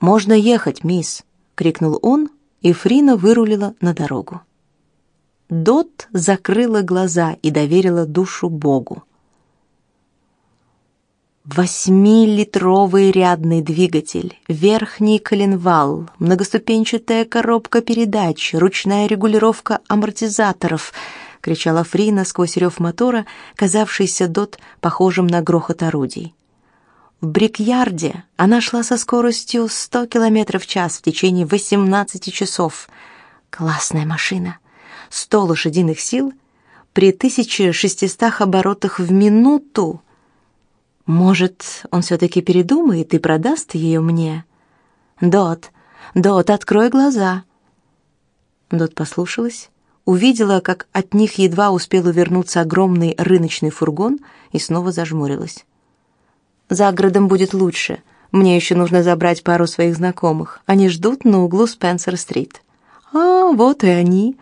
«Можно ехать, мисс!» — крикнул он, и Фрина вырулила на дорогу. Дот закрыла глаза и доверила душу Богу. Восьмилитровый рядный двигатель, верхний коленвал, многоступенчатая коробка передач, ручная регулировка амортизаторов —— кричала Фрина сквозь рев мотора, казавшийся Дот похожим на грохот орудий. В Брикьярде она шла со скоростью 100 км в час в течение 18 часов. Классная машина. 100 лошадиных сил при 1600 оборотах в минуту. Может, он все-таки передумает и продаст ее мне? Дот, Дот, открой глаза. Дот послушалась увидела, как от них едва успел увернуться огромный рыночный фургон и снова зажмурилась. «За городом будет лучше. Мне еще нужно забрать пару своих знакомых. Они ждут на углу Спенсер-стрит». «А, вот и они».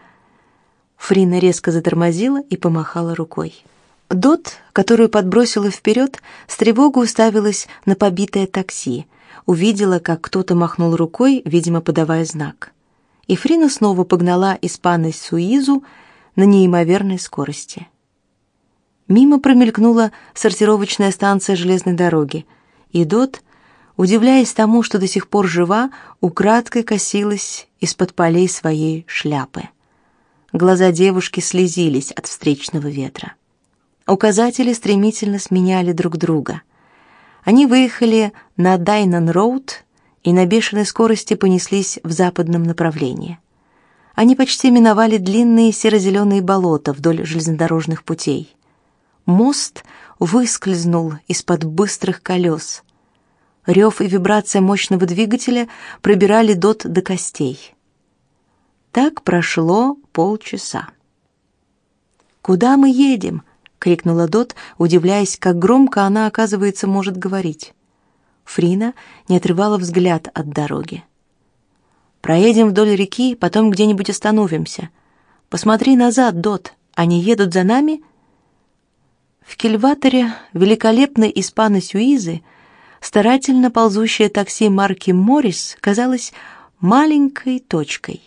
Фрина резко затормозила и помахала рукой. Дот, которую подбросила вперед, с тревогой уставилась на побитое такси, увидела, как кто-то махнул рукой, видимо, подавая знак и Фрина снова погнала испана Суизу на неимоверной скорости. Мимо промелькнула сортировочная станция железной дороги, и Дот, удивляясь тому, что до сих пор жива, украдкой косилась из-под полей своей шляпы. Глаза девушки слезились от встречного ветра. Указатели стремительно сменяли друг друга. Они выехали на Дайнан-роуд и на бешеной скорости понеслись в западном направлении. Они почти миновали длинные серо-зеленые болота вдоль железнодорожных путей. Мост выскользнул из-под быстрых колес. Рев и вибрация мощного двигателя пробирали Дот до костей. Так прошло полчаса. «Куда мы едем?» — крикнула Дот, удивляясь, как громко она, оказывается, может говорить. Фрина не отрывала взгляд от дороги. Проедем вдоль реки, потом где-нибудь остановимся. Посмотри назад, Дот. Они едут за нами? В кильваторе великолепной испано Сюизы старательно ползущее такси марки Моррис казалось маленькой точкой.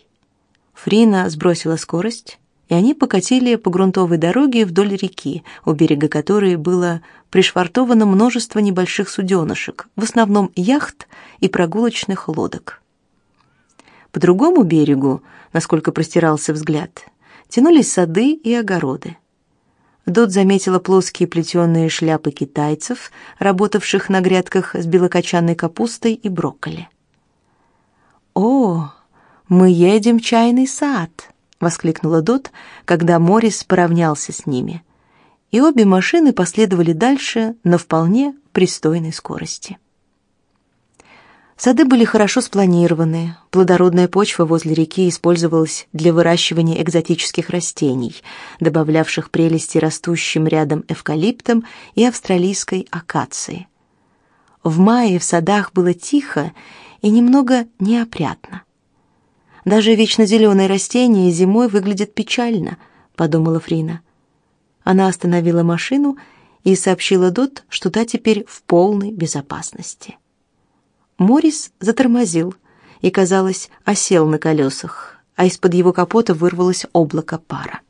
Фрина сбросила скорость, и они покатили по грунтовой дороге вдоль реки, у берега которой было пришвартовано множество небольших суденышек, в основном яхт и прогулочных лодок. По другому берегу, насколько простирался взгляд, тянулись сады и огороды. Дот заметила плоские плетеные шляпы китайцев, работавших на грядках с белокочанной капустой и брокколи. «О, мы едем в чайный сад!» — воскликнула Дот, когда Морис поравнялся с ними. И обе машины последовали дальше на вполне пристойной скорости. Сады были хорошо спланированы, плодородная почва возле реки использовалась для выращивания экзотических растений, добавлявших прелести растущим рядом эвкалиптам и австралийской акации. В мае в садах было тихо и немного неопрятно. Даже вечно зеленые растения зимой выглядят печально, подумала Фрина. Она остановила машину и сообщила Дот, что та теперь в полной безопасности. Морис затормозил и, казалось, осел на колесах, а из-под его капота вырвалось облако пара.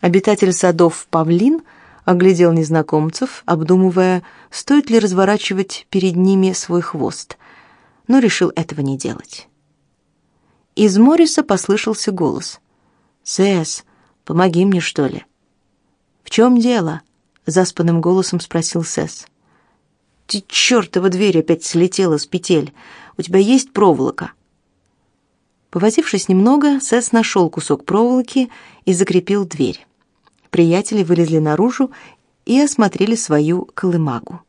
Обитатель садов Павлин оглядел незнакомцев, обдумывая, стоит ли разворачивать перед ними свой хвост, но решил этого не делать. Из Морриса послышался голос. «Сэс, помоги мне, что ли?» «В чем дело?» — заспанным голосом спросил Сэс. «Ты чертова дверь опять слетела с петель. У тебя есть проволока?» Повозившись немного, Сэс нашел кусок проволоки и закрепил дверь. Приятели вылезли наружу и осмотрели свою колымагу.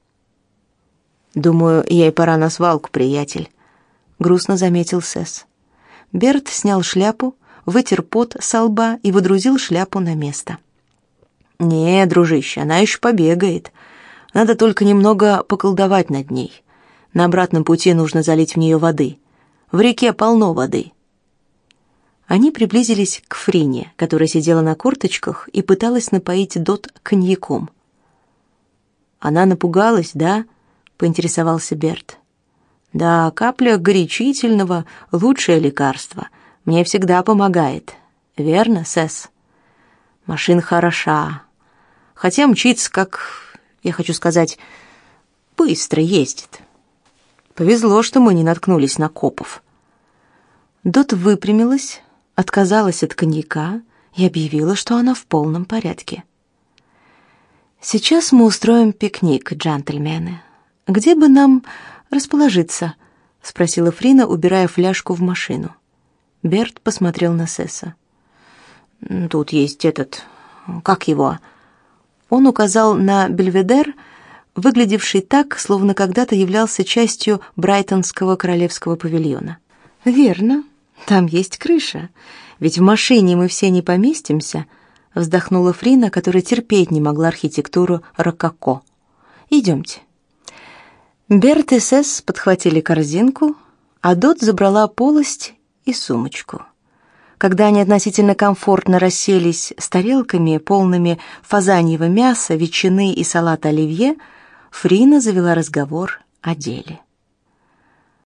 «Думаю, ей пора на свалку, приятель», — грустно заметил Сэс. Берт снял шляпу, вытер пот со лба и водрузил шляпу на место. «Не, дружище, она еще побегает. Надо только немного поколдовать над ней. На обратном пути нужно залить в нее воды. В реке полно воды». Они приблизились к Фрине, которая сидела на корточках и пыталась напоить Дот коньяком. «Она напугалась, да?» — поинтересовался Берт. Да, капля горячительного — лучшее лекарство. Мне всегда помогает. Верно, Сэс? Машина хороша. Хотя мчится, как, я хочу сказать, быстро ездит. Повезло, что мы не наткнулись на копов. Дот выпрямилась, отказалась от коньяка и объявила, что она в полном порядке. Сейчас мы устроим пикник, джентльмены. Где бы нам расположиться? спросила Фрина, убирая фляжку в машину. Берт посмотрел на Сесса. Тут есть этот, как его? Он указал на Бельведер, выглядевший так, словно когда-то являлся частью Брайтонского королевского павильона. Верно. Там есть крыша. Ведь в машине мы все не поместимся, вздохнула Фрина, которая терпеть не могла архитектуру рококо. Идемте. Берт и Сесс подхватили корзинку, а Дот забрала полость и сумочку. Когда они относительно комфортно расселись с тарелками, полными фазаньего мяса, ветчины и салата оливье, Фрина завела разговор о деле.